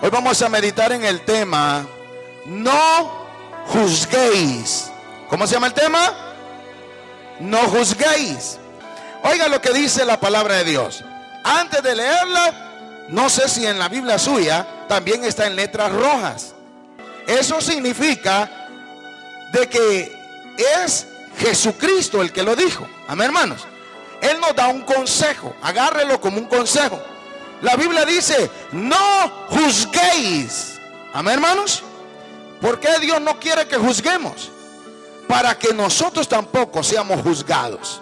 Hoy vamos a meditar en el tema, no juzguéis. ¿Cómo se llama el tema? No juzguéis. Oiga lo que dice la palabra de Dios. Antes de leerla, no sé si en la Biblia suya también está en letras rojas. Eso significa de que es Jesucristo el que lo dijo. Amén, hermanos. Él nos da un consejo. Agárrelo como un consejo. La Biblia dice, no juzguéis. Amén, hermanos. ¿Por qué Dios no quiere que juzguemos? Para que nosotros tampoco seamos juzgados.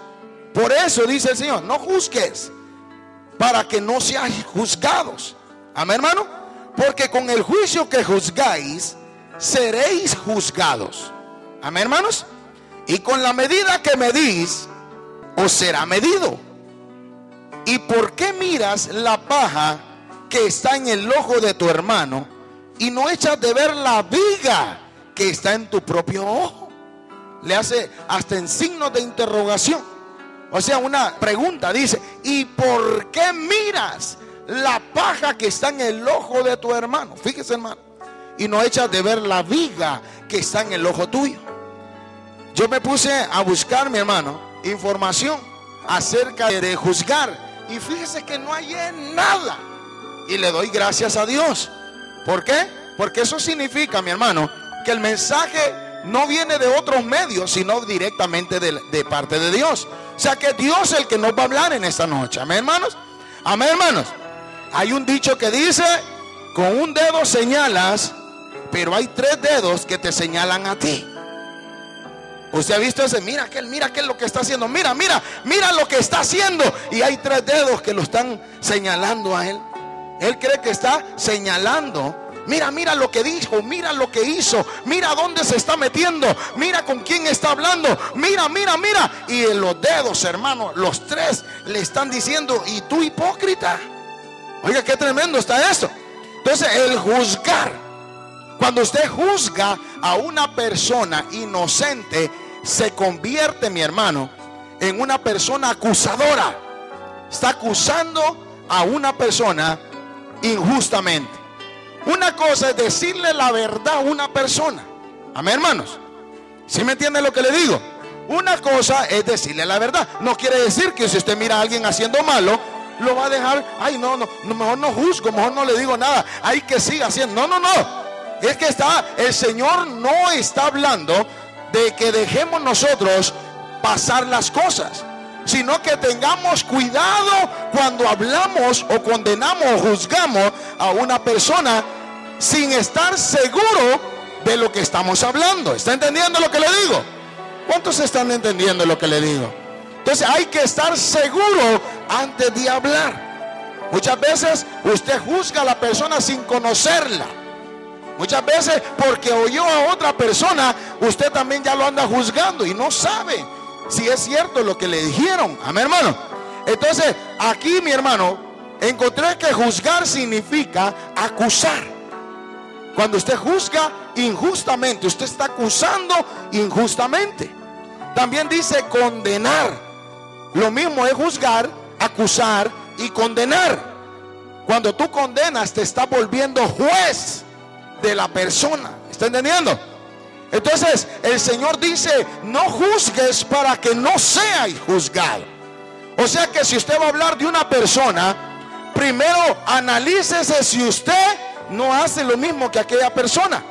Por eso dice el Señor, no juzgues. Para que no seáis juzgados. Amén, hermano. Porque con el juicio que juzgáis, seréis juzgados. Amén, hermanos. Y con la medida que medís, os será medido. ¿Y por qué miras la paja que está en el ojo de tu hermano y no echas de ver la viga que está en tu propio ojo? Le hace hasta en signos de interrogación. O sea, una pregunta dice, ¿y por qué miras la paja que está en el ojo de tu hermano? Fíjese, hermano. Y no echas de ver la viga que está en el ojo tuyo. Yo me puse a buscar, mi hermano, información acerca de juzgar y fíjese que no hay nada. Y le doy gracias a Dios. ¿Por qué? Porque eso significa, mi hermano, que el mensaje no viene de otros medios, sino directamente de, parte de Dios. O sea que Dios es el que nos va a hablar en esta noche. Amén, hermanos. Amén, hermanos. Hay un dicho que dice, con un dedo señalas, pero hay tres dedos que te señalan a ti. Usted ha visto ese, mira aquel, mira aquel lo que está haciendo, mira, mira, mira lo que está haciendo. Y hay tres dedos que lo están señalando a él. Él cree que está señalando. Mira, mira lo que dijo, mira lo que hizo, mira dónde se está metiendo, mira con quién está hablando, mira, mira, mira. Y en los dedos, hermano, los tres le están diciendo, ¿y tú hipócrita? Oiga, qué tremendo está esto. Entonces, el juzgar, cuando usted juzga a una persona inocente, se convierte, mi hermano, en una persona acusadora. Está acusando a una persona injustamente. Una cosa es decirle la verdad a una persona. Amén, hermanos. ¿Sí me entiende lo que le digo? Una cosa es decirle la verdad. No quiere decir que si usted mira a alguien haciendo malo, lo va a dejar. Ay, no, no, mejor no juzgo, mejor no le digo nada. Hay que siga haciendo. No, no, no. Es que está, el Señor no está hablando de que dejemos nosotros pasar las cosas, sino que tengamos cuidado cuando hablamos o condenamos o juzgamos a una persona sin estar seguro de lo que estamos hablando. ¿Está entendiendo lo que le digo? ¿Cuántos están entendiendo lo que le digo? Entonces hay que estar seguro antes de hablar. Muchas veces usted juzga a la persona sin conocerla. Muchas veces porque oyó a otra persona, usted también ya lo anda juzgando y no sabe si es cierto lo que le dijeron. Amén, hermano. Entonces, aquí mi hermano, encontré que juzgar significa acusar. Cuando usted juzga injustamente, usted está acusando injustamente. También dice condenar. Lo mismo es juzgar, acusar y condenar. Cuando tú condenas, te está volviendo juez de la persona. ¿Está entendiendo? Entonces el Señor dice, no juzgues para que no seáis juzgado. O sea que si usted va a hablar de una persona, primero analícese si usted no hace lo mismo que aquella persona.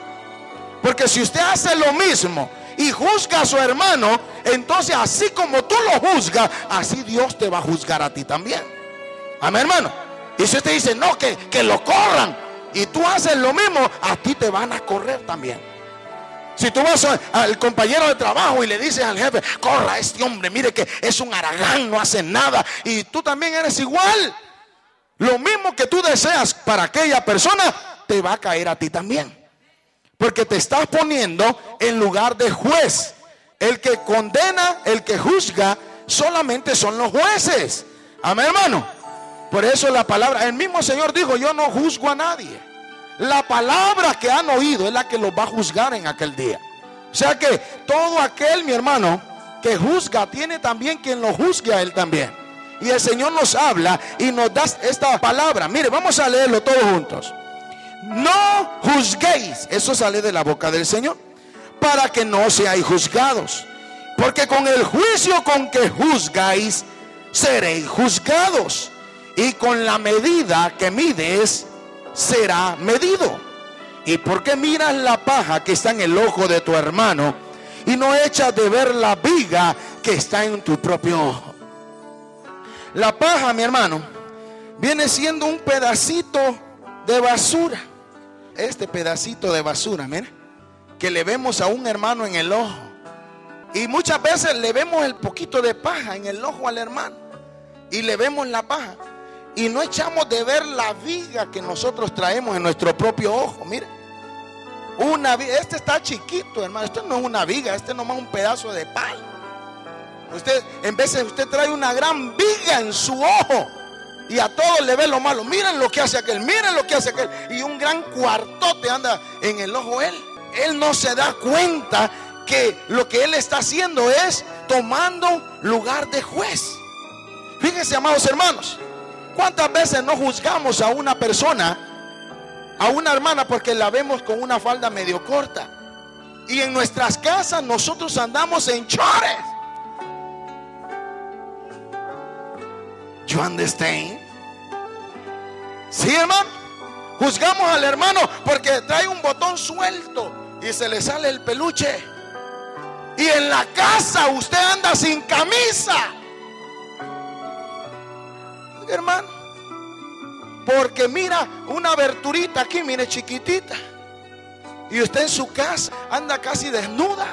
Porque si usted hace lo mismo y juzga a su hermano, entonces así como tú lo juzgas, así Dios te va a juzgar a ti también. Amén, hermano. Y si usted dice, no, que, que lo corran, y tú haces lo mismo, a ti te van a correr también. Si tú vas al compañero de trabajo y le dices al jefe, corra este hombre, mire que es un aragán, no hace nada, y tú también eres igual. Lo mismo que tú deseas para aquella persona, te va a caer a ti también. Porque te estás poniendo en lugar de juez. El que condena, el que juzga, solamente son los jueces. Amén, hermano. Por eso la palabra, el mismo Señor dijo, yo no juzgo a nadie. La palabra que han oído es la que los va a juzgar en aquel día. O sea que todo aquel, mi hermano, que juzga, tiene también quien lo juzgue a él también. Y el Señor nos habla y nos da esta palabra. Mire, vamos a leerlo todos juntos. no juzguéis. Eso sale de la boca del Señor. Para que no seáis juzgados. Porque con el juicio con que juzgáis, seréis juzgados. Y con la medida que mides, será medido. ¿Y por qué miras la paja que está en el ojo de tu hermano y no echas de ver la viga que está en tu propio ojo? La paja, mi hermano, viene siendo un pedacito de basura. Este pedacito de basura, mira, que le vemos a un hermano en el ojo. Y muchas veces le vemos el poquito de paja en el ojo al hermano. Y le vemos la paja. Y no echamos de ver la viga que nosotros traemos en nuestro propio ojo. Mire. Una este está chiquito, hermano. Esto no es una viga, este es nomás un pedazo de palo. Usted, en de usted trae una gran viga en su ojo y a todos le ve lo malo. Miren lo que hace aquel, miren lo que hace aquel. Y un gran cuartote anda en el ojo él. Él no se da cuenta que lo que él está haciendo es tomando lugar de juez. Fíjense, amados hermanos, ¿cuántas veces no juzgamos a una persona? a una hermana porque la vemos con una falda medio corta. Y en nuestras casas nosotros andamos en chores. You understand? Sí, hermano. Juzgamos al hermano porque trae un botón suelto y se le sale el peluche. Y en la casa usted anda sin camisa. Hermano. Porque mira una aberturita aquí, mire chiquitita. Y usted en su casa anda casi desnuda.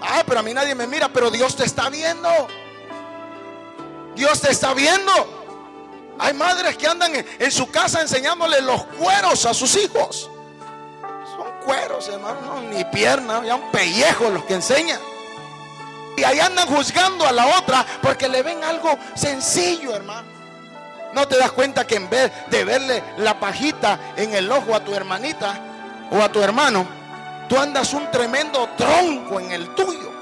Ah, pero a mí nadie me mira, pero Dios te está viendo. Dios te está viendo. Hay madres que andan en, su casa enseñándole los cueros a sus hijos. Son cueros, hermano, ni piernas, ya un pellejo los que enseñan. Y ahí andan juzgando a la otra porque le ven algo sencillo, hermano. ¿No te das cuenta que en vez de verle la pajita en el ojo a tu hermanita o a tu hermano, tú andas un tremendo tronco en el tuyo?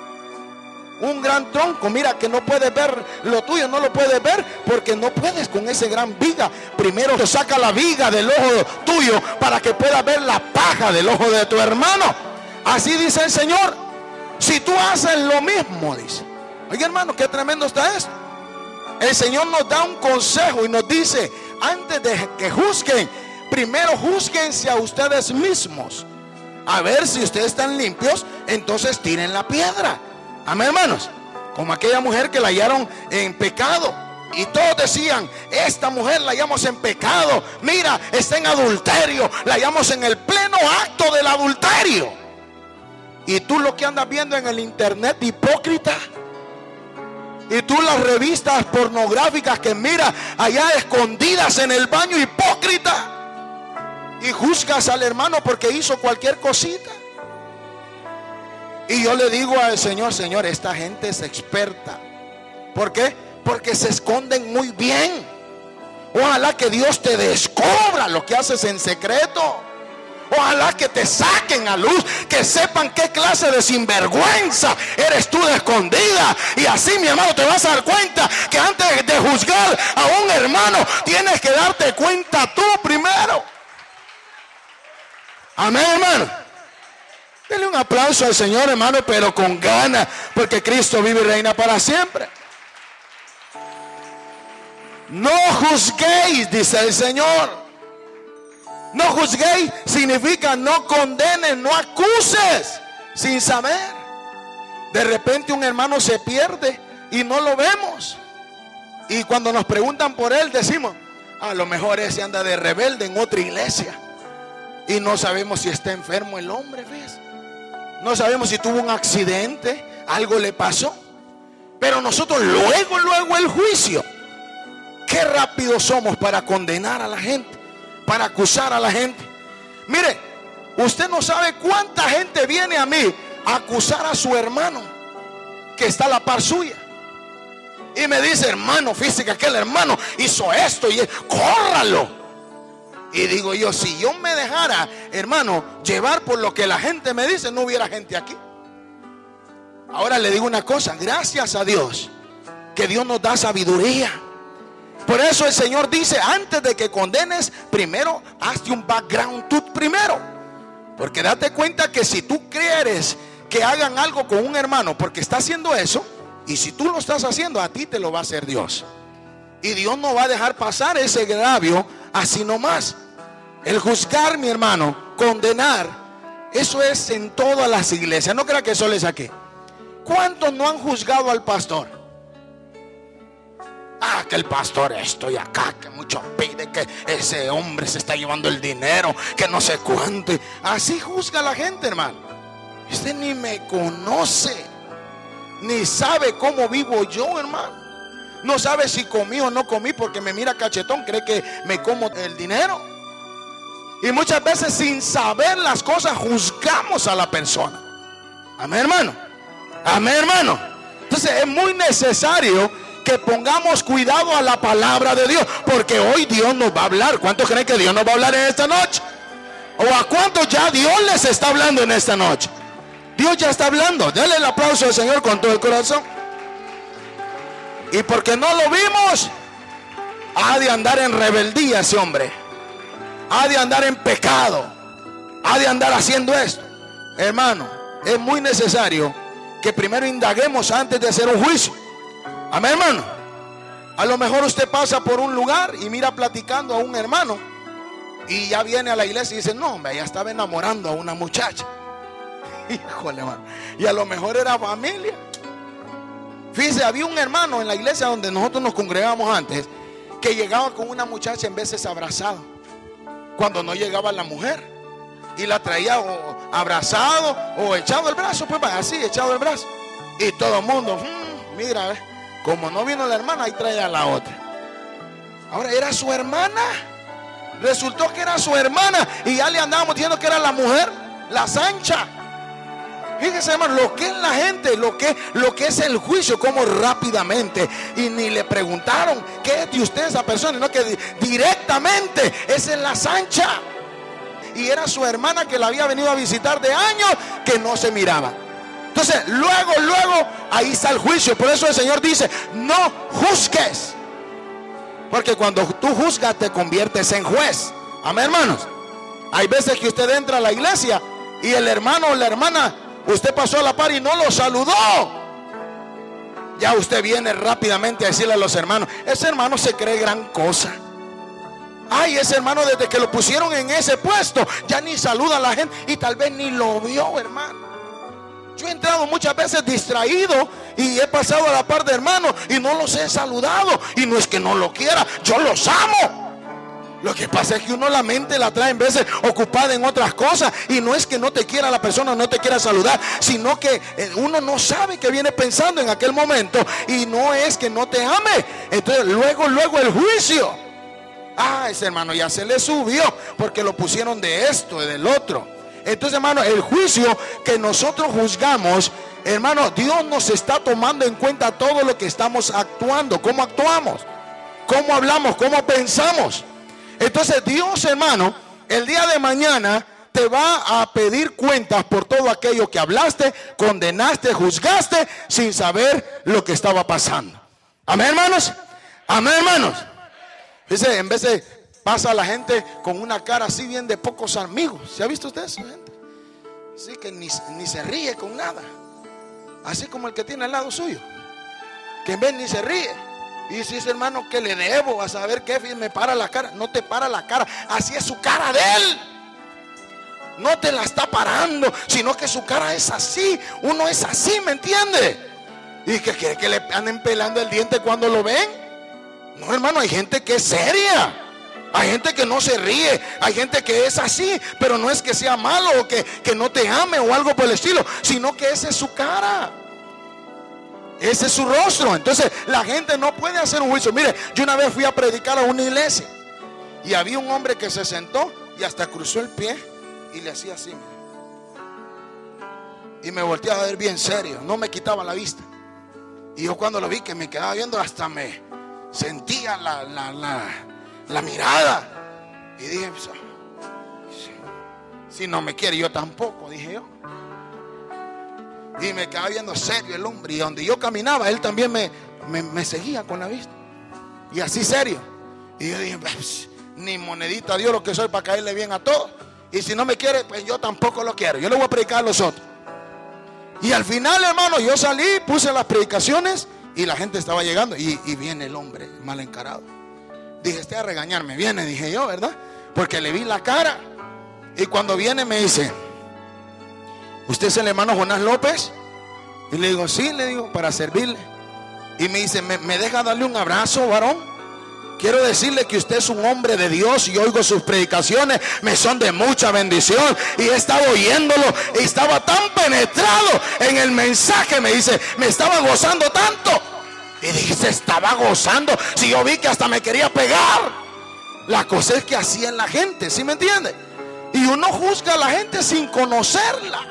Un gran tronco, mira que no puedes ver lo tuyo, no lo puedes ver porque no puedes con ese gran viga. Primero te saca la viga del ojo tuyo para que puedas ver la paja del ojo de tu hermano. Así dice el Señor. Si tú haces lo mismo, dice. Oye hermano, qué tremendo está esto. El Señor nos da un consejo y nos dice, antes de que juzguen, primero juzguense a ustedes mismos. A ver si ustedes están limpios, entonces tiren la piedra. Amén, hermanos. Como aquella mujer que la hallaron en pecado. Y todos decían, esta mujer la hallamos en pecado. Mira, está en adulterio. La hallamos en el pleno acto del adulterio. Y tú lo que andas viendo en el internet, hipócrita. Y tú las revistas pornográficas que mira allá escondidas en el baño, hipócrita. Y juzgas al hermano porque hizo cualquier cosita. Y yo le digo al Señor, Señor, esta gente es experta. ¿Por qué? Porque se esconden muy bien. Ojalá que Dios te descubra lo que haces en secreto. Ojalá que te saquen a luz, que sepan qué clase de sinvergüenza eres tú de escondida. Y así, mi hermano, te vas a dar cuenta que antes de juzgar a un hermano, tienes que darte cuenta tú primero. Amén, hermano. Denle un aplauso al Señor, hermano, pero con ganas, porque Cristo vive y reina para siempre. No juzguéis, dice el Señor. No juzguéis significa no condenes, no acuses sin saber. De repente un hermano se pierde y no lo vemos. Y cuando nos preguntan por él decimos, a lo mejor ese anda de rebelde en otra iglesia. Y no sabemos si está enfermo el hombre, ¿ves? No sabemos si tuvo un accidente, algo le pasó. Pero nosotros luego, luego el juicio. Qué rápido somos para condenar a la gente para acusar a la gente. Mire, usted no sabe cuánta gente viene a mí a acusar a su hermano que está a la par suya. Y me dice, hermano, fíjese que aquel hermano hizo esto y córralo. Y digo yo, si yo me dejara, hermano, llevar por lo que la gente me dice, no hubiera gente aquí. Ahora le digo una cosa, gracias a Dios, que Dios nos da sabiduría Por eso el Señor dice, antes de que condenes, primero hazte un background tú primero. Porque date cuenta que si tú quieres que hagan algo con un hermano porque está haciendo eso, y si tú lo estás haciendo, a ti te lo va a hacer Dios. Y Dios no va a dejar pasar ese agravio así nomás. El juzgar, mi hermano, condenar, eso es en todas las iglesias. No crea que eso les aquí. ¿Cuántos no han juzgado al pastor? Ah, que el pastor esto y acá, que mucho pide, que ese hombre se está llevando el dinero, que no sé cuánto. Así juzga la gente, hermano. Usted ni me conoce, ni sabe cómo vivo yo, hermano. No sabe si comí o no comí porque me mira cachetón, cree que me como el dinero. Y muchas veces sin saber las cosas juzgamos a la persona. Amén, hermano. Amén, hermano. Entonces es muy necesario que pongamos cuidado a la palabra de Dios, porque hoy Dios nos va a hablar. ¿Cuántos creen que Dios nos va a hablar en esta noche? ¿O a cuántos ya Dios les está hablando en esta noche? Dios ya está hablando. Denle el aplauso al Señor con todo el corazón. Y porque no lo vimos, ha de andar en rebeldía ese hombre. Ha de andar en pecado. Ha de andar haciendo esto. Hermano, es muy necesario que primero indaguemos antes de hacer un juicio. Amén, hermano. A lo mejor usted pasa por un lugar y mira platicando a un hermano y ya viene a la iglesia y dice, no, hombre, ya estaba enamorando a una muchacha. Híjole, hermano. Y a lo mejor era familia. Fíjese, había un hermano en la iglesia donde nosotros nos congregamos antes que llegaba con una muchacha en veces abrazado. Cuando no llegaba la mujer. Y la traía o abrazado o echado el brazo, pues así, echado el brazo. Y todo el mundo, mm, mira, eh, como no vino la hermana, ahí trae a la otra. Ahora era su hermana. Resultó que era su hermana. Y ya le andábamos diciendo que era la mujer, la Sancha. Fíjese, hermano, lo que es la gente, lo que, lo que es el juicio, como rápidamente. Y ni le preguntaron qué es de usted esa persona, no que directamente es en la Sancha. Y era su hermana que la había venido a visitar de años que no se miraba. Entonces, luego, luego, ahí está el juicio. Por eso el Señor dice, no juzgues. Porque cuando tú juzgas te conviertes en juez. Amén, hermanos. Hay veces que usted entra a la iglesia y el hermano o la hermana, usted pasó a la par y no lo saludó. Ya usted viene rápidamente a decirle a los hermanos, ese hermano se cree gran cosa. Ay, ese hermano desde que lo pusieron en ese puesto, ya ni saluda a la gente y tal vez ni lo vio, hermano. Yo he entrado muchas veces distraído y he pasado a la par de hermanos y no los he saludado. Y no es que no lo quiera, yo los amo. Lo que pasa es que uno la mente la trae en veces ocupada en otras cosas. Y no es que no te quiera la persona, no te quiera saludar, sino que eh, uno no sabe que viene pensando en aquel momento. Y no es que no te ame. Entonces luego, luego el juicio. Ah, ese hermano ya se le subió porque lo pusieron de esto, del otro. Entonces, hermano, el juicio que nosotros juzgamos, hermano, Dios nos está tomando en cuenta todo lo que estamos actuando, cómo actuamos, cómo hablamos, cómo pensamos. Entonces, Dios, hermano, el día de mañana te va a pedir cuentas por todo aquello que hablaste, condenaste, juzgaste, sin saber lo que estaba pasando. Amén, hermanos. Amén, hermanos. Dice, en vez de Pasa la gente con una cara así bien de pocos amigos. ¿Se ha visto usted eso, gente? Así que ni, se ríe con nada. Así como el que tiene al lado suyo. Que en ni se ríe. Y dice, hermano, que le debo a saber qué me para la cara. No te para la cara. Así es su cara de él. No te la está parando, sino que su cara es así. Uno es así, ¿me entiende? Y que quiere que le anden pelando el diente cuando lo ven. No, hermano, hay gente que es seria. Hay gente que no se ríe, hay gente que es así, pero no es que sea malo o que, no te ame o algo por el estilo, sino que esa es su cara. Ese es su rostro. Entonces la gente no puede hacer un juicio. Mire, yo una vez fui a predicar a una iglesia y había un hombre que se sentó y hasta cruzó el pie y le hacía así. Y me volteé a ver bien serio, no me quitaba la vista. Y yo cuando lo vi que me quedaba viendo hasta me sentía la, la, la la mirada. Y dije, pues, si no me quiere, yo tampoco, dije yo. Y me quedaba viendo serio el hombre. Y donde yo caminaba, él también me, me, seguía con la vista. Y así serio. Y yo dije, ni monedita Dios lo que soy para caerle bien a todos. Y si no me quiere, pues yo tampoco lo quiero. Yo le voy a predicar a los otros. Y al final, hermano, yo salí, puse las predicaciones y la gente estaba llegando. Y, y viene el hombre mal encarado. Dije, esté a regañarme. Viene, dije yo, ¿verdad? Porque le vi la cara. Y cuando viene me dice, ¿usted es el hermano Jonás López? Y le digo, sí, le digo, para servirle. Y me dice, ¿me, me deja darle un abrazo, varón? Quiero decirle que usted es un hombre de Dios y oigo sus predicaciones, me son de mucha bendición y he estado oyéndolo y estaba tan penetrado en el mensaje, me dice, me estaba gozando tanto. Y dije, se estaba gozando, si yo vi que hasta me quería pegar. La cosa es que hacía la gente, ¿sí me entiende? Y uno juzga a la gente sin conocerla.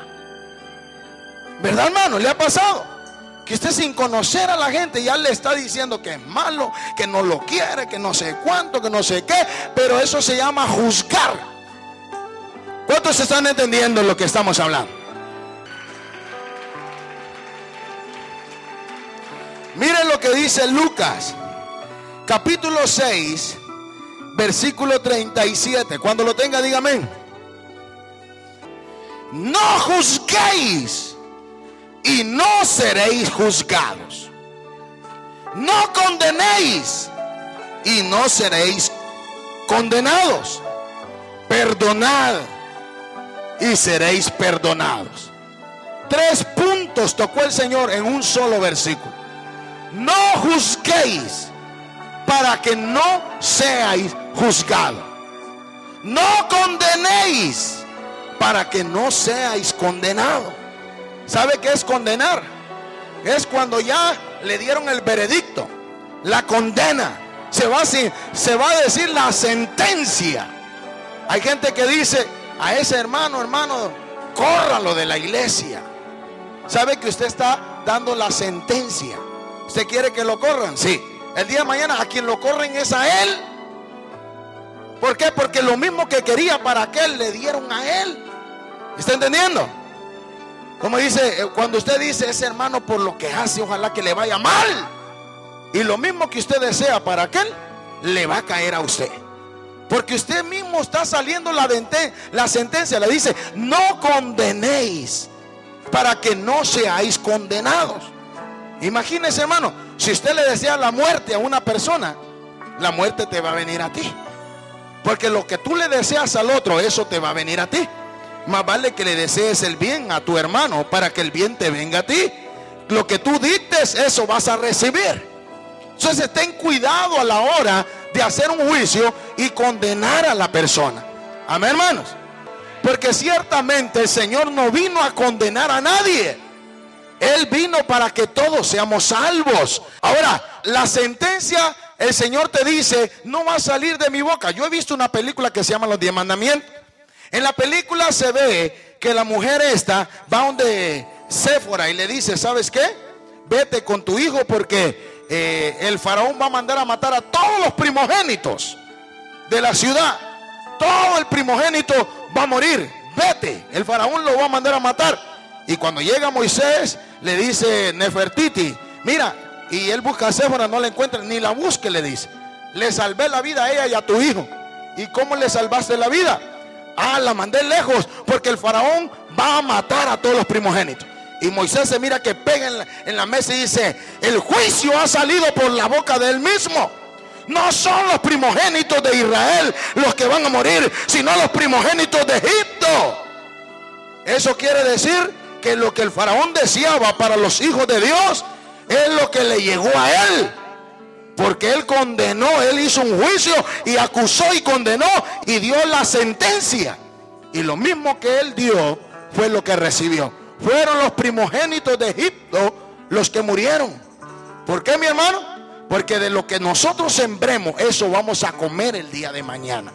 ¿Verdad, hermano? ¿Le ha pasado? que usted sin conocer a la gente ya le está diciendo que es malo, que no lo quiere, que no sé cuánto, que no sé qué, pero eso se llama juzgar. ¿Cuántos están entendiendo lo que estamos hablando? Miren lo que dice Lucas, capítulo 6, versículo 37. Cuando lo tenga, dígame. No juzguéis y no seréis juzgados. No condenéis y no seréis condenados. Perdonad y seréis perdonados. Tres puntos tocó el Señor en un solo versículo. No juzguéis para que no seáis juzgados. No condenéis para que no seáis condenados. ¿Sabe qué es condenar? Es cuando ya le dieron el veredicto, la condena. Se va, a, se va a decir la sentencia. Hay gente que dice a ese hermano, hermano, córralo de la iglesia. ¿Sabe que usted está dando la sentencia? ¿Usted quiere que lo corran? Sí. El día de mañana a quien lo corren es a él. ¿Por qué? Porque lo mismo que quería para aquel le dieron a él. ¿Está entendiendo? Como dice, eh, cuando usted dice ese hermano por lo que hace, ojalá que le vaya mal. Y lo mismo que usted desea para aquel, le va a caer a usted. Porque usted mismo está saliendo la, la sentencia. Le dice, no condenéis para que no seáis condenados. Imagínese, hermano, si usted le desea la muerte a una persona, la muerte te va a venir a ti. Porque lo que tú le deseas al otro, eso te va a venir a ti. Más vale que le desees el bien a tu hermano para que el bien te venga a ti. Lo que tú dices, eso vas a recibir. Entonces ten cuidado a la hora de hacer un juicio y condenar a la persona. Amén, hermanos. Porque ciertamente el Señor no vino a condenar a nadie. Él vino para que todos seamos salvos. Ahora, la sentencia, el Señor te dice, no va a salir de mi boca. Yo he visto una película que se llama Los Diez Mandamientos. En la película se ve que la mujer esta va donde Séfora y le dice, ¿sabes qué? Vete con tu hijo porque eh, el faraón va a mandar a matar a todos los primogénitos de la ciudad. Todo el primogénito va a morir. Vete, el faraón lo va a mandar a matar. Y cuando llega Moisés, le dice Nefertiti, mira, y él busca a Séfora, no la encuentra, ni la busque, le dice. Le salvé la vida a ella y a tu hijo. ¿Y cómo le salvaste la vida? Ah, la mandé lejos porque el faraón va a matar a todos los primogénitos. Y Moisés se mira que pega en la, mesa y dice, el juicio ha salido por la boca de él mismo. No son los primogénitos de Israel los que van a morir, sino los primogénitos de Egipto. Eso quiere decir que lo que el faraón deseaba para los hijos de Dios es lo que le llegó a él. Porque él condenó, él hizo un juicio y acusó y condenó y dio la sentencia. Y lo mismo que él dio fue lo que recibió. Fueron los primogénitos de Egipto los que murieron. ¿Por qué, mi hermano? Porque de lo que nosotros sembremos, eso vamos a comer el día de mañana.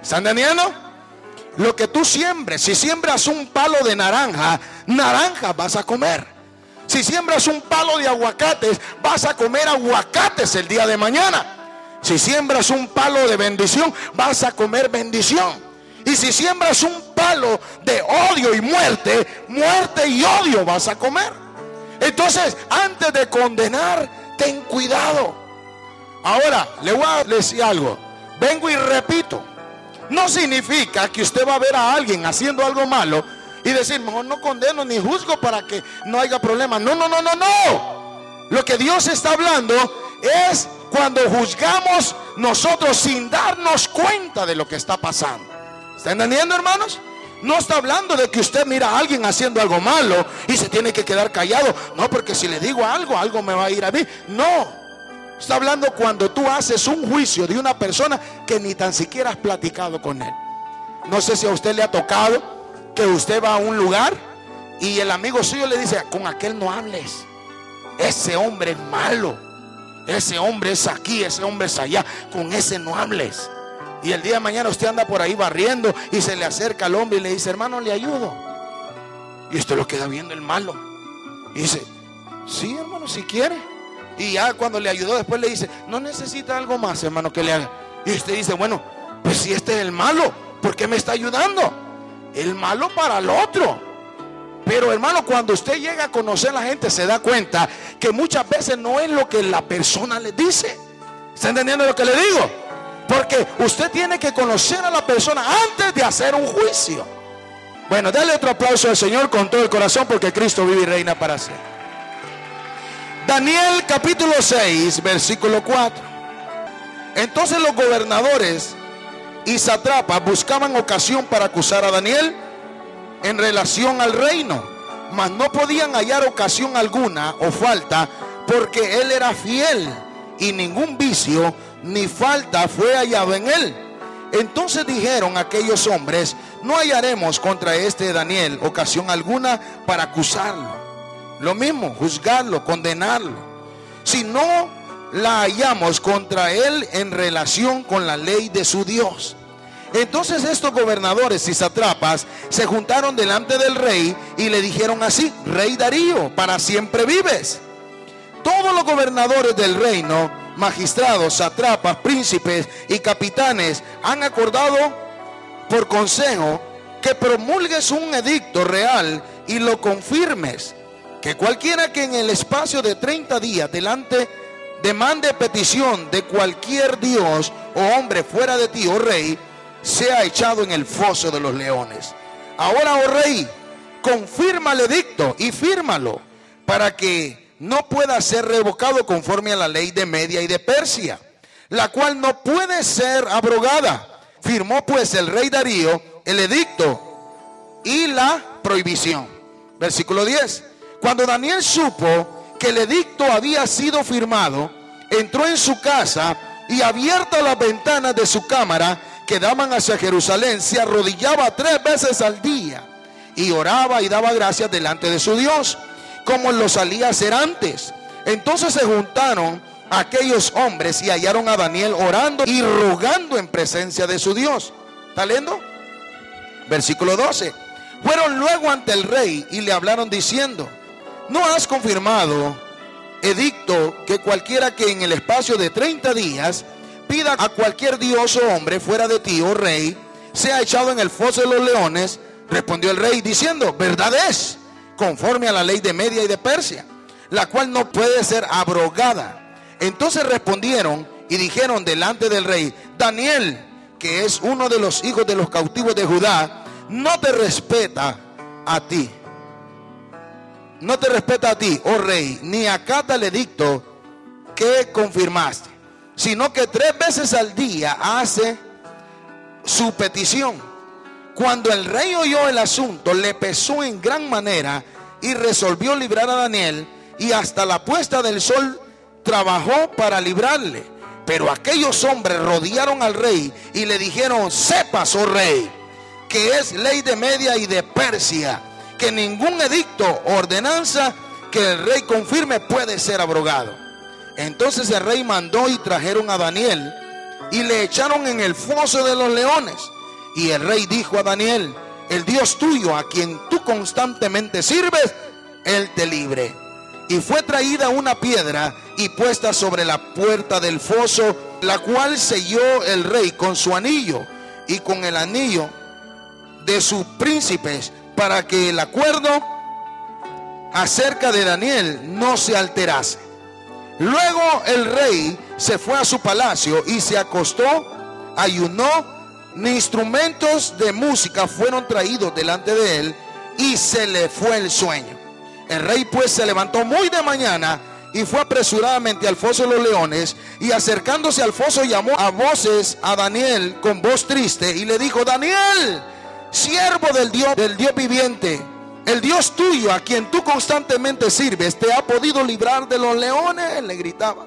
¿Están entendiendo? Lo que tú siembres, si siembras un palo de naranja, naranja vas a comer. Si siembras un palo de aguacates, vas a comer aguacates el día de mañana. Si siembras un palo de bendición, vas a comer bendición. Y si siembras un palo de odio y muerte, muerte y odio vas a comer. Entonces, antes de condenar, ten cuidado. Ahora, le voy a decir algo. Vengo y repito. No significa que usted va a ver a alguien haciendo algo malo y decir, mejor no condeno ni juzgo para que no haya problema. No, no, no, no, no. Lo que Dios está hablando es cuando juzgamos nosotros sin darnos cuenta de lo que está pasando. ¿Está entendiendo, hermanos? No está hablando de que usted mira a alguien haciendo algo malo y se tiene que quedar callado. No, porque si le digo algo, algo me va a ir a mí. No. Está hablando cuando tú haces un juicio de una persona que ni tan siquiera has platicado con él. No sé si a usted le ha tocado que usted va a un lugar y el amigo suyo le dice, con aquel no hables. Ese hombre es malo. Ese hombre es aquí, ese hombre es allá. Con ese no hables. Y el día de mañana usted anda por ahí barriendo y se le acerca al hombre y le dice, hermano, le ayudo. Y usted lo queda viendo el malo. Y dice, sí, hermano, si quiere. Y ya cuando le ayudó después le dice, no necesita algo más, hermano, que le haga. Y usted dice, bueno, pues si este es el malo, ¿por qué me está ayudando? El malo para el otro. Pero hermano, cuando usted llega a conocer a la gente, se da cuenta que muchas veces no es lo que la persona le dice. ¿Está entendiendo lo que le digo? Porque usted tiene que conocer a la persona antes de hacer un juicio. Bueno, dale otro aplauso al Señor con todo el corazón porque Cristo vive y reina para siempre. Daniel capítulo 6, versículo 4. Entonces los gobernadores y satrapas buscaban ocasión para acusar a Daniel en relación al reino, mas no podían hallar ocasión alguna o falta porque él era fiel y ningún vicio ni falta fue hallado en él. Entonces dijeron aquellos hombres, no hallaremos contra este Daniel ocasión alguna para acusarlo lo mismo, juzgarlo, condenarlo. Si no la hallamos contra él en relación con la ley de su Dios. Entonces estos gobernadores y satrapas se juntaron delante del rey y le dijeron así, rey Darío, para siempre vives. Todos los gobernadores del reino, magistrados, satrapas, príncipes y capitanes han acordado por consejo que promulgues un edicto real y lo confirmes que cualquiera que en el espacio de 30 días delante demande petición de cualquier dios o hombre fuera de ti, oh rey, sea echado en el foso de los leones. Ahora, oh rey, confirma el edicto y fírmalo para que no pueda ser revocado conforme a la ley de Media y de Persia, la cual no puede ser abrogada. Firmó pues el rey Darío el edicto y la prohibición. Versículo 10. Cuando Daniel supo que el edicto había sido firmado, entró en su casa y abierta las ventanas de su cámara que daban hacia Jerusalén, se arrodillaba tres veces al día y oraba y daba gracias delante de su Dios, como lo salía a hacer antes. Entonces se juntaron aquellos hombres y hallaron a Daniel orando y rogando en presencia de su Dios. ¿Está leyendo? Versículo 12. Fueron luego ante el rey y le hablaron diciendo, ¿No has confirmado, edicto, que cualquiera que en el espacio de 30 días pida a cualquier dios o hombre fuera de ti, oh rey, sea echado en el foso de los leones? Respondió el rey diciendo, verdad es, conforme a la ley de Media y de Persia, la cual no puede ser abrogada. Entonces respondieron y dijeron delante del rey, Daniel, que es uno de los hijos de los cautivos de Judá, no te respeta a ti no te respeta a ti, oh rey, ni acata el edicto que confirmaste, sino que tres veces al día hace su petición. Cuando el rey oyó el asunto, le pesó en gran manera y resolvió librar a Daniel y hasta la puesta del sol trabajó para librarle. Pero aquellos hombres rodearon al rey y le dijeron, sepas, oh rey, que es ley de Media y de Persia que ningún edicto o ordenanza que el rey confirme puede ser abrogado. Entonces el rey mandó y trajeron a Daniel y le echaron en el foso de los leones. Y el rey dijo a Daniel, el Dios tuyo a quien tú constantemente sirves, él te libre. Y fue traída una piedra y puesta sobre la puerta del foso, la cual selló el rey con su anillo y con el anillo de sus príncipes para que el acuerdo acerca de Daniel no se alterase. Luego el rey se fue a su palacio y se acostó, ayunó, ni instrumentos de música fueron traídos delante de él y se le fue el sueño. El rey pues se levantó muy de mañana y fue apresuradamente al foso de los leones y acercándose al foso llamó a voces a Daniel con voz triste y le dijo, Daniel, siervo del Dios, del Dios viviente, el Dios tuyo a quien tú constantemente sirves, te ha podido librar de los leones, le gritaba.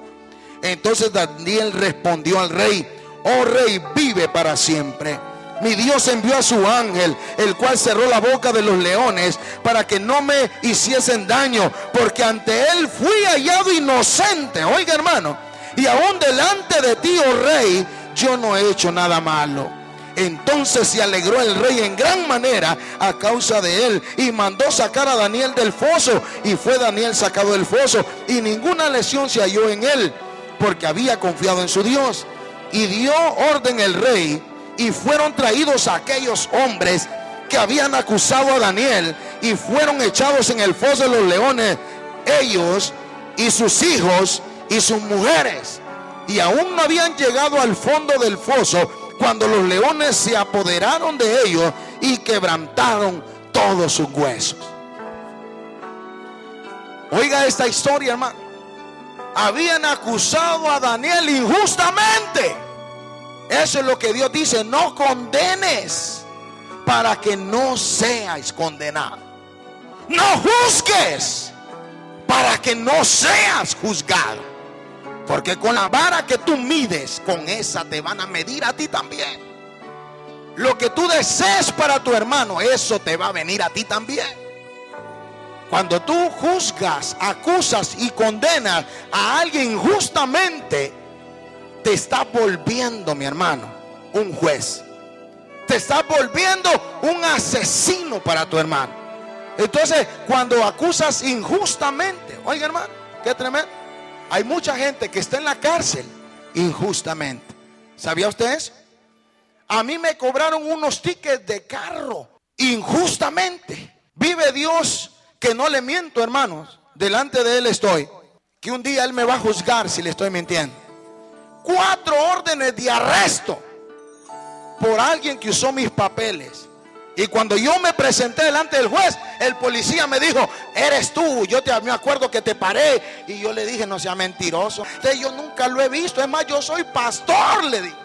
Entonces Daniel respondió al rey, oh rey, vive para siempre. Mi Dios envió a su ángel, el cual cerró la boca de los leones para que no me hiciesen daño, porque ante él fui hallado inocente. Oiga hermano, y aún delante de ti, oh rey, yo no he hecho nada malo. Entonces se alegró el rey en gran manera a causa de él y mandó sacar a Daniel del foso. Y fue Daniel sacado del foso y ninguna lesión se halló en él porque había confiado en su Dios. Y dio orden el rey y fueron traídos aquellos hombres que habían acusado a Daniel y fueron echados en el foso de los leones, ellos y sus hijos y sus mujeres. Y aún no habían llegado al fondo del foso cuando los leones se apoderaron de ellos y quebrantaron todos sus huesos. Oiga esta historia, hermano. Habían acusado a Daniel injustamente. Eso es lo que Dios dice, no condenes para que no seas condenado. No juzgues para que no seas juzgado. Porque con la vara que tú mides, con esa te van a medir a ti también. Lo que tú desees para tu hermano, eso te va a venir a ti también. Cuando tú juzgas, acusas y condenas a alguien injustamente, te está volviendo, mi hermano, un juez. Te está volviendo un asesino para tu hermano. Entonces, cuando acusas injustamente, oiga hermano, qué tremendo. Hay mucha gente que está en la cárcel injustamente. ¿Sabía usted eso? A mí me cobraron unos tickets de carro injustamente. Vive Dios que no le miento, hermanos. Delante de Él estoy. Que un día Él me va a juzgar si le estoy mintiendo. Cuatro órdenes de arresto por alguien que usó mis papeles. Y cuando yo me presenté delante del juez, el policía me dijo, eres tú. Yo me acuerdo que te paré y yo le dije, no sea mentiroso. Yo nunca lo he visto. Es más, yo soy pastor, le dije.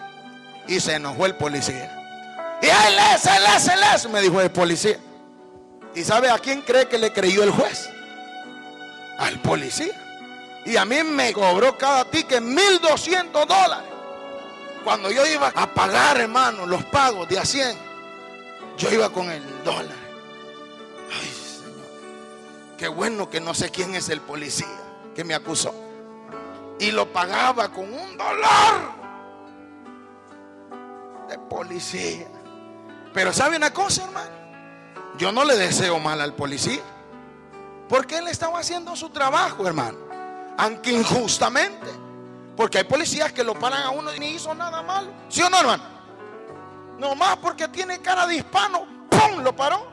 Y se enojó el policía. Y él es, él es, él es, me dijo el policía. ¿Y sabe a quién cree que le creyó el juez? Al policía. Y a mí me cobró cada ticket 1.200 dólares. Cuando yo iba a pagar, hermano, los pagos de a 100 yo iba con el dólar. Ay, Señor. Qué bueno que no sé quién es el policía que me acusó. Y lo pagaba con un dólar de policía. Pero ¿sabe una cosa, hermano? Yo no le deseo mal al policía. Porque él estaba haciendo su trabajo, hermano. Aunque injustamente. Porque hay policías que lo paran a uno y ni hizo nada malo. ¿Sí o no, hermano? Nomás porque tiene cara de hispano, ¡pum! Lo paró.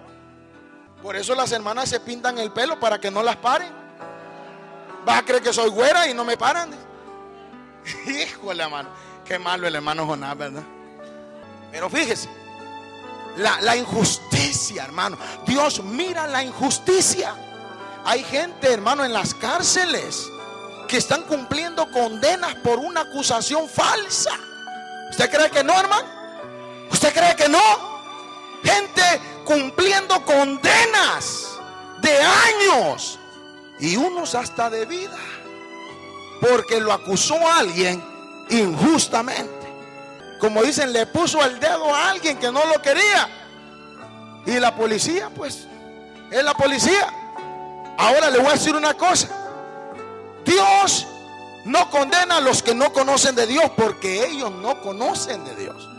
Por eso las hermanas se pintan el pelo para que no las paren. Vas a creer que soy güera y no me paran. Híjole, hermano. Qué malo el hermano Jonás, ¿verdad? Pero fíjese, la, la injusticia, hermano. Dios mira la injusticia. Hay gente, hermano, en las cárceles que están cumpliendo condenas por una acusación falsa. ¿Usted cree que no, hermano? ¿Usted cree que no? Gente cumpliendo condenas de años y unos hasta de vida. Porque lo acusó alguien injustamente. Como dicen, le puso el dedo a alguien que no lo quería. Y la policía, pues, es la policía. Ahora le voy a decir una cosa. Dios no condena a los que no conocen de Dios porque ellos no conocen de Dios.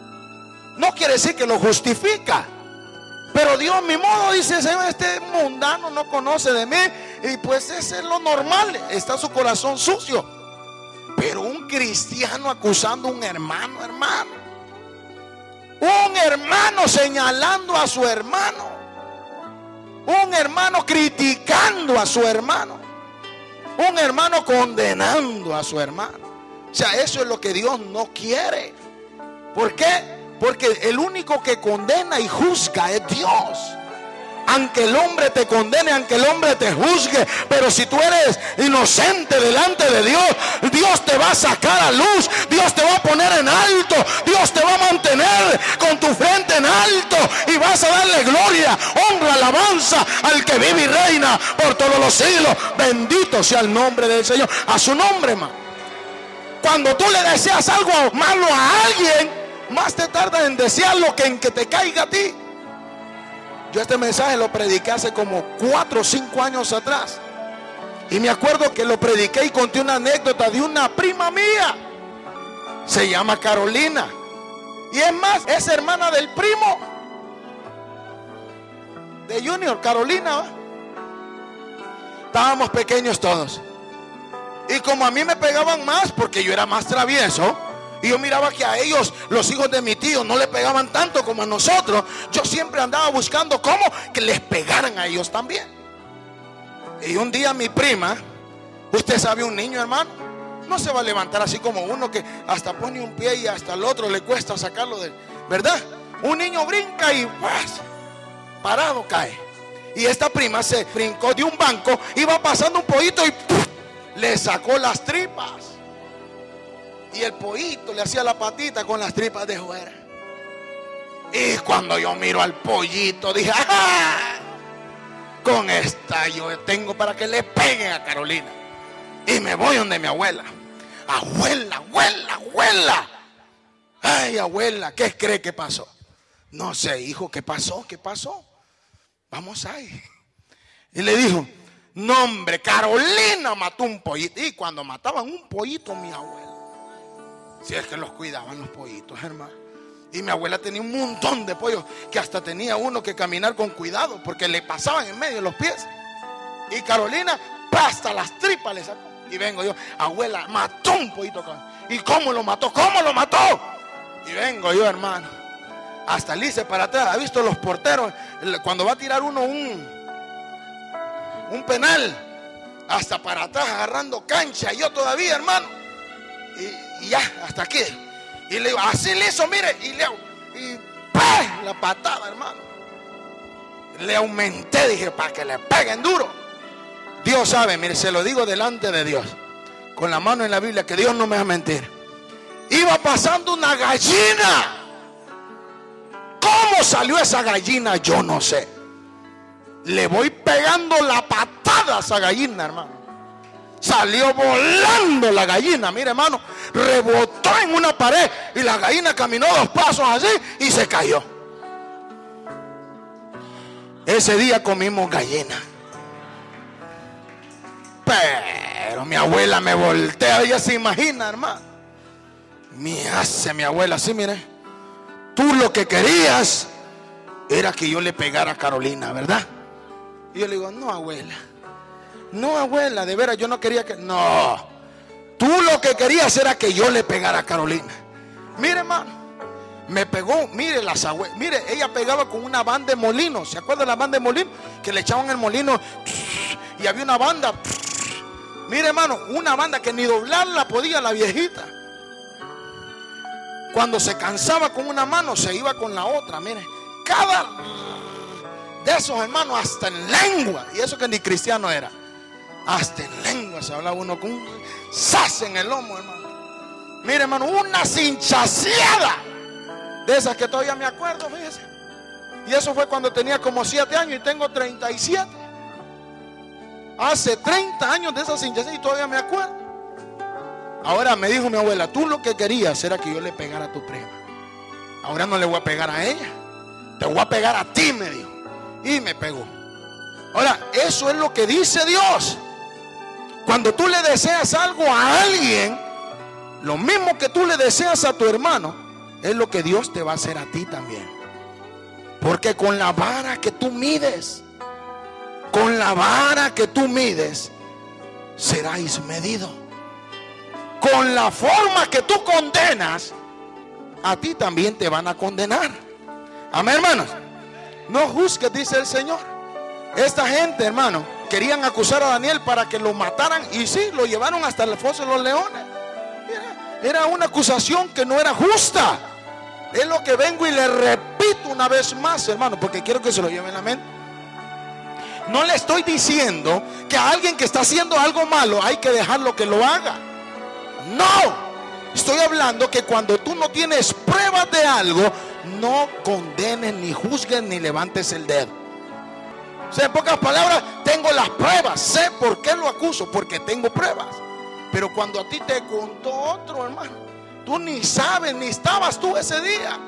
No quiere decir que lo justifica. Pero Dios, mi modo, dice, Señor, este mundano no conoce de mí. Y pues ese es lo normal. Está su corazón sucio. Pero un cristiano acusando a un hermano, hermano. Un hermano señalando a su hermano. Un hermano criticando a su hermano. un hermano condenando a su hermano. O sea, eso es lo que Dios no quiere. ¿Por qué? Porque el único que condena y juzga es Dios aunque el hombre te condene, aunque el hombre te juzgue, pero si tú eres inocente delante de Dios, Dios te va a sacar a luz, Dios te va a poner en alto, Dios te va a mantener con tu frente en alto y vas a darle gloria, honra, alabanza al que vive y reina por todos los siglos. Bendito sea el nombre del Señor, a su nombre, más. Cuando tú le deseas algo malo a alguien, más te tarda en desearlo que en que te caiga a ti. Yo este mensaje lo prediqué hace como cuatro o cinco años atrás. Y me acuerdo que lo prediqué y conté una anécdota de una prima mía. Se llama Carolina. Y es más, es hermana del primo de Junior, Carolina. Estábamos pequeños todos. Y como a mí me pegaban más porque yo era más travieso, y yo miraba que a ellos, los hijos de mi tío, no le pegaban tanto como a nosotros. Yo siempre andaba buscando cómo que les pegaran a ellos también. Y un día mi prima, usted sabe, un niño hermano, no se va a levantar así como uno que hasta pone un pie y hasta el otro le cuesta sacarlo de... ¿Verdad? Un niño brinca y parado cae. Y esta prima se brincó de un banco, iba pasando un pollito y le sacó las tripas. Y el pollito le hacía la patita con las tripas de fuera. Y cuando yo miro al pollito, dije, ¡ah! Con esta yo tengo para que le peguen a Carolina. Y me voy donde mi abuela. Abuela, abuela, abuela. Ay, abuela, ¿qué cree que pasó? No sé, hijo, ¿qué pasó? ¿Qué pasó? Vamos ahí. Y le dijo, no hombre, Carolina mató un pollito. Y cuando mataban un pollito, mi abuela. Si es que los cuidaban los pollitos, hermano. Y mi abuela tenía un montón de pollos que hasta tenía uno que caminar con cuidado porque le pasaban en medio de los pies. Y Carolina, hasta las tripas le sacó. Y vengo yo, abuela, mató un pollito. ¿Y cómo lo mató? ¿Cómo lo mató? Y vengo yo, hermano. Hasta hice para atrás. ¿Ha visto los porteros? Cuando va a tirar uno un, un penal. Hasta para atrás agarrando cancha. Yo todavía, hermano. Y, y ya, hasta aquí. Y le digo, así le hizo, mire, y le y la patada, hermano. Le aumenté, dije, para que le peguen duro. Dios sabe, mire, se lo digo delante de Dios, con la mano en la Biblia, que Dios no me va a mentir. Iba pasando una gallina. ¿Cómo salió esa gallina? Yo no sé. Le voy pegando la patada a esa gallina, hermano. Salió volando la gallina, mire hermano, rebotó en una pared y la gallina caminó dos pasos así y se cayó. Ese día comimos gallina. Pero mi abuela me voltea, ella se imagina, hermano. Me hace mi abuela así, mire. Tú lo que querías era que yo le pegara a Carolina, ¿verdad? Y yo le digo, no, abuela. No, abuela, de veras, yo no quería que... No, tú lo que querías era que yo le pegara a Carolina. Mire, hermano, me pegó, mire las abuelas, mire, ella pegaba con una banda de molino. ¿Se acuerdan la banda de molino? Que le echaban el molino y había una banda. Mire, hermano, una banda que ni doblarla podía la viejita. Cuando se cansaba con una mano, se iba con la otra. Mire, cada de esos hermanos, hasta en lengua, y eso que ni cristiano era. Hasta en lengua se habla uno con un sas en el lomo, hermano. Mire, hermano, una cinchaseada de esas que todavía me acuerdo, fíjese. Y eso fue cuando tenía como 7 años y tengo 37. Hace 30 años de esa cinchaseada y todavía me acuerdo. Ahora me dijo mi abuela, tú lo que querías era que yo le pegara a tu prima. Ahora no le voy a pegar a ella. Te voy a pegar a ti, me dijo. Y me pegó. Ahora, eso es lo que dice Dios. Cuando tú le deseas algo a alguien, lo mismo que tú le deseas a tu hermano, es lo que Dios te va a hacer a ti también. Porque con la vara que tú mides, con la vara que tú mides, seráis medido. Con la forma que tú condenas, a ti también te van a condenar. Amén, hermanos. No juzgues, dice el Señor. Esta gente, hermano, querían acusar a Daniel para que lo mataran y sí, lo llevaron hasta el foso de los leones. Era, una acusación que no era justa. Es lo que vengo y le repito una vez más, hermano, porque quiero que se lo lleven la mente. No le estoy diciendo que a alguien que está haciendo algo malo hay que dejarlo que lo haga. No. Estoy hablando que cuando tú no tienes pruebas de algo, no condenes, ni juzgues, ni levantes el dedo. O sea, en pocas palabras, tengo las pruebas. Sé por qué lo acuso, porque tengo pruebas. Pero cuando a ti te contó otro, hermano, tú ni sabes, ni estabas tú ese día.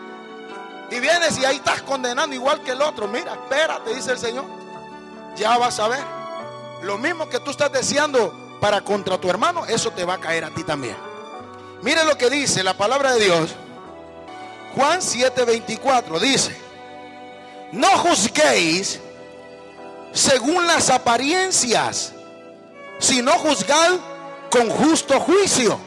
Y vienes y ahí estás condenando igual que el otro. Mira, espérate, dice el Señor. Ya vas a ver. Lo mismo que tú estás deseando para contra tu hermano, eso te va a caer a ti también. Mire lo que dice la palabra de Dios. Juan 7:24 dice, no juzguéis según las apariencias, sino juzgad con justo juicio.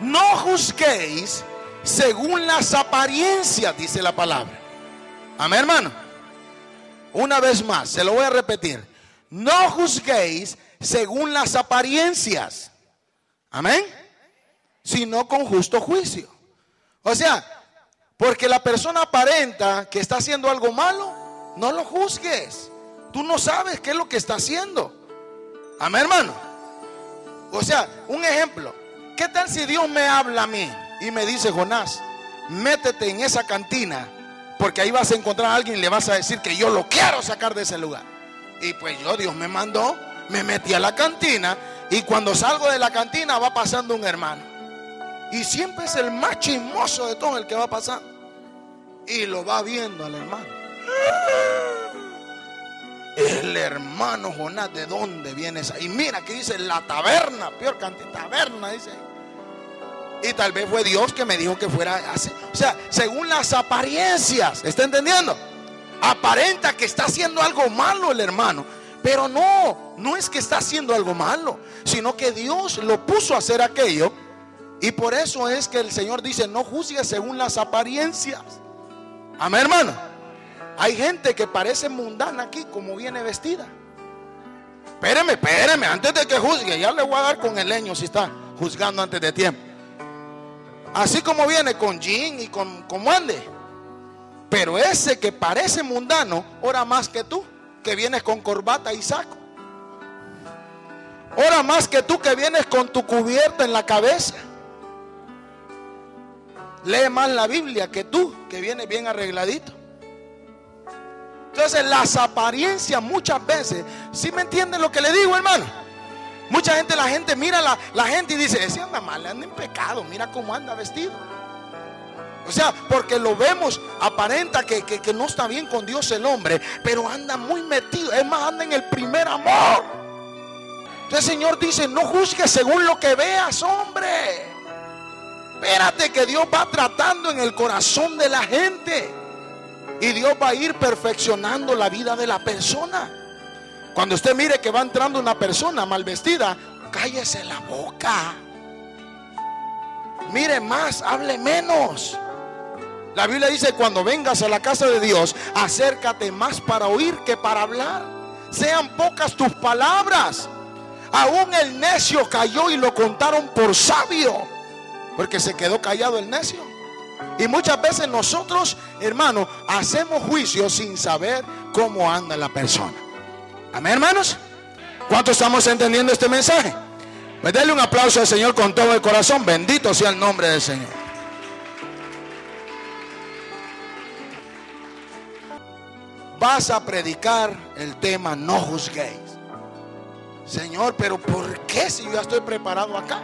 No juzguéis según las apariencias, dice la palabra. Amén, hermano. Una vez más, se lo voy a repetir. No juzguéis según las apariencias. Amén. Sino con justo juicio. O sea, porque la persona aparenta que está haciendo algo malo, no lo juzgues. Tú no sabes qué es lo que está haciendo. Amén, hermano. O sea, un ejemplo. ¿Qué tal si Dios me habla a mí y me dice, Jonás, métete en esa cantina? Porque ahí vas a encontrar a alguien y le vas a decir que yo lo quiero sacar de ese lugar. Y pues yo, Dios me mandó, me metí a la cantina y cuando salgo de la cantina va pasando un hermano. Y siempre es el más chismoso de todo el que va pasando. Y lo va viendo al hermano. El hermano Jonás, ¿de dónde vienes? Y mira que dice la taberna, peor cantidad, taberna, dice. Y tal vez fue Dios que me dijo que fuera así. O sea, según las apariencias, ¿está entendiendo? Aparenta que está haciendo algo malo el hermano. Pero no, no es que está haciendo algo malo, sino que Dios lo puso a hacer aquello. Y por eso es que el Señor dice, no juzgue según las apariencias. Amén, hermano. Hay gente que parece mundana aquí como viene vestida. Espéreme, espéreme, antes de que juzgue, ya le voy a dar con el leño si está juzgando antes de tiempo. Así como viene con jean y con como. Pero ese que parece mundano, ora más que tú, que vienes con corbata y saco. Ora más que tú que vienes con tu cubierta en la cabeza. Lee más la Biblia que tú, que vienes bien arregladito. Entonces las apariencias muchas veces, ¿sí me entienden lo que le digo, hermano? Mucha gente, la gente mira la, la gente y dice, ese anda mal, anda en pecado, mira cómo anda vestido. O sea, porque lo vemos, aparenta que, que, no está bien con Dios el hombre, pero anda muy metido, es más, anda en el primer amor. Entonces el Señor dice, no juzgues según lo que veas, hombre. Espérate que Dios va tratando en el corazón de la gente. Y Dios va a ir perfeccionando la vida de la persona. Cuando usted mire que va entrando una persona mal vestida, cállese la boca. Mire más, hable menos. La Biblia dice, cuando vengas a la casa de Dios, acércate más para oír que para hablar. Sean pocas tus palabras. Aún el necio cayó y lo contaron por sabio. Porque se quedó callado el necio. Y muchas veces nosotros, hermanos, hacemos juicio sin saber cómo anda la persona. Amén, hermanos. ¿Cuántos estamos entendiendo este mensaje? Me pues un aplauso al Señor con todo el corazón. Bendito sea el nombre del Señor. Vas a predicar el tema no juzguéis. Señor, pero ¿por qué si yo ya estoy preparado acá?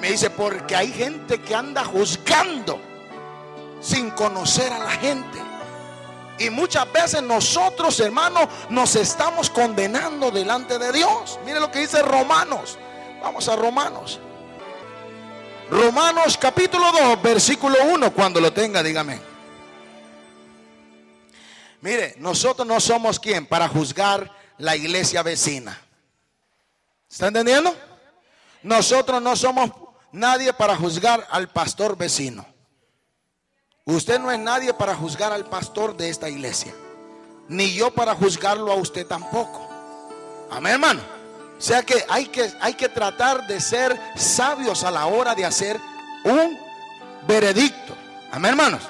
Me dice, porque hay gente que anda juzgando sin conocer a la gente. Y muchas veces nosotros, hermanos, nos estamos condenando delante de Dios. Mire lo que dice Romanos. Vamos a Romanos. Romanos capítulo 2, versículo 1, cuando lo tenga, dígame. Mire, nosotros no somos quien para juzgar la iglesia vecina. ¿Está entendiendo? Nosotros no somos nadie para juzgar al pastor vecino. Usted no es nadie para juzgar al pastor de esta iglesia. Ni yo para juzgarlo a usted tampoco. Amén, hermano. O sea que hay que, hay que tratar de ser sabios a la hora de hacer un veredicto. Amén, hermanos.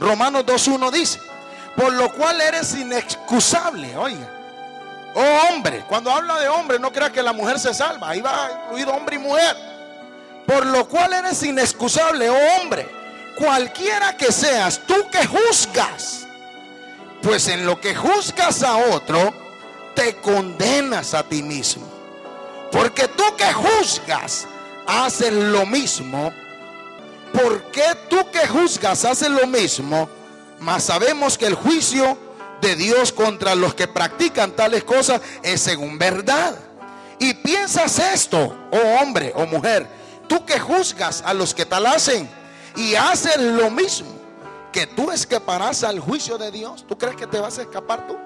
Romanos 2.1 dice, por lo cual eres inexcusable, oiga. Oh hombre, cuando habla de hombre, no crea que la mujer se salva, ahí va incluido hombre y mujer. Por lo cual eres inexcusable, oh hombre, cualquiera que seas, tú que juzgas, pues en lo que juzgas a otro, te condenas a ti mismo. Porque tú que juzgas, haces lo mismo. Porque tú que juzgas, haces lo mismo. Mas sabemos que el juicio de Dios contra los que practican tales cosas es según verdad. Y piensas esto, oh hombre o mujer, tú que juzgas a los que tal hacen y haces lo mismo, que tú escaparás al juicio de Dios. ¿Tú crees que te vas a escapar tú?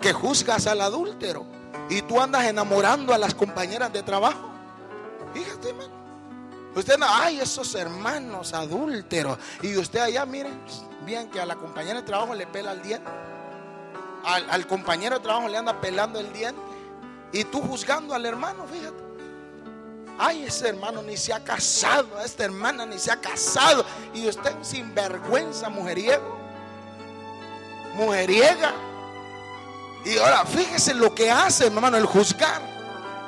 Que juzgas al adúltero y tú andas enamorando a las compañeras de trabajo. Fíjate, hermano. Usted no, ay, esos hermanos adúlteros. Y usted allá, miren, bien que a la compañera de trabajo le pela el diente. Al compañero de trabajo le anda pelando el diente. Y tú juzgando al hermano, fíjate. Ay, ese hermano ni se ha casado, esta hermana ni se ha casado. Y usted sin vergüenza, mujeriego. Mujeriega. Y ahora fíjese lo que hace, hermano, el juzgar.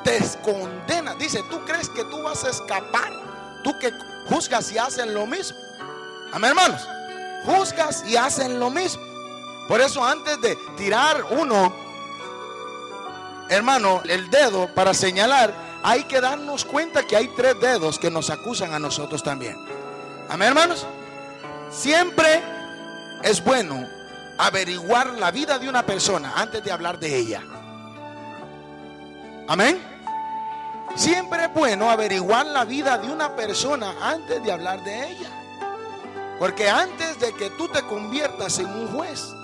Te condena. Dice, ¿tú crees que tú vas a escapar? Tú que juzgas y hacen lo mismo. Amén, hermanos. Juzgas y hacen lo mismo. Por eso antes de tirar uno, hermano, el dedo para señalar, hay que darnos cuenta que hay tres dedos que nos acusan a nosotros también. Amén, hermanos. Siempre es bueno averiguar la vida de una persona antes de hablar de ella. Amén. Siempre es bueno averiguar la vida de una persona antes de hablar de ella. Porque antes de que tú te conviertas en un juez,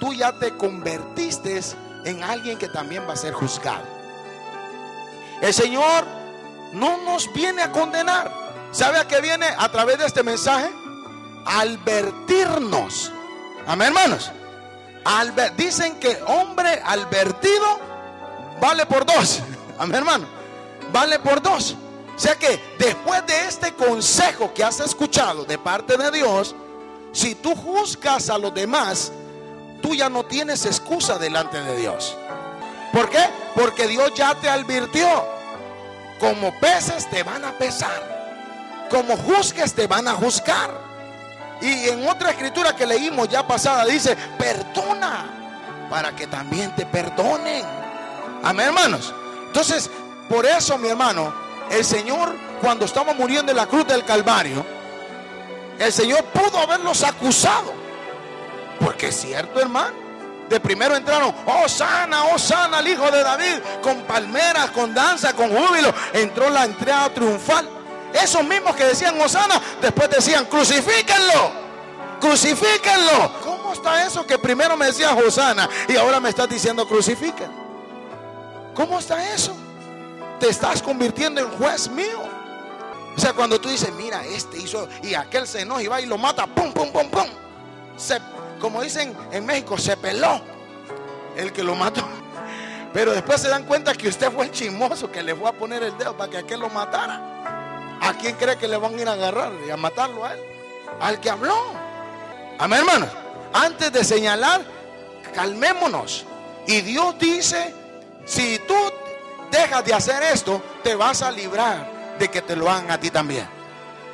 tú ya te convertiste en alguien que también va a ser juzgado. El Señor no nos viene a condenar. ¿Sabe a qué viene a través de este mensaje? Alvertirnos. Amén, hermanos. dicen que hombre advertido vale por dos. Amén, hermano. Vale por dos. O sea que después de este consejo que has escuchado de parte de Dios, si tú juzgas a los demás, tú ya no tienes excusa delante de Dios. ¿Por qué? Porque Dios ya te advirtió. Como peces te van a pesar. Como juzgues te van a juzgar. Y en otra escritura que leímos ya pasada dice, perdona para que también te perdonen. Amén, hermanos. Entonces, por eso, mi hermano, el Señor, cuando estamos muriendo en la cruz del Calvario, el Señor pudo haberlos acusado. Porque es cierto, hermano. Primero entraron, oh sana, oh sana, el hijo de David, con palmeras, con danza, con júbilo. Entró la entrada triunfal. Esos mismos que decían Osana, después decían, crucifíquenlo, crucifíquenlo. ¿Cómo está eso que primero me decía Osana y ahora me estás diciendo crucifíquenlo? ¿Cómo está eso? Te estás convirtiendo en juez mío. O sea, cuando tú dices, mira, este hizo y aquel se enoja y va y lo mata, pum, pum, pum, pum. Se como dicen en México, se peló el que lo mató. Pero después se dan cuenta que usted fue el chismoso que le fue a poner el dedo para que aquel lo matara. ¿A quién cree que le van a ir a agarrar y a matarlo a él? Al que habló. Amén, hermanos. Antes de señalar, calmémonos. Y Dios dice, si tú dejas de hacer esto, te vas a librar de que te lo hagan a ti también.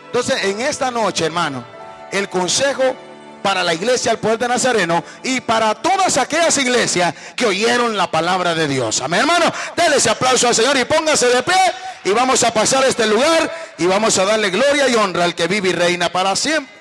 Entonces, en esta noche, hermano, el consejo para la iglesia el poder de Nazareno y para todas aquellas iglesias que oyeron la palabra de Dios. Amén, hermano. Dele ese aplauso al Señor y póngase de pie y vamos a pasar este lugar y vamos a darle gloria y honra al que vive y reina para siempre.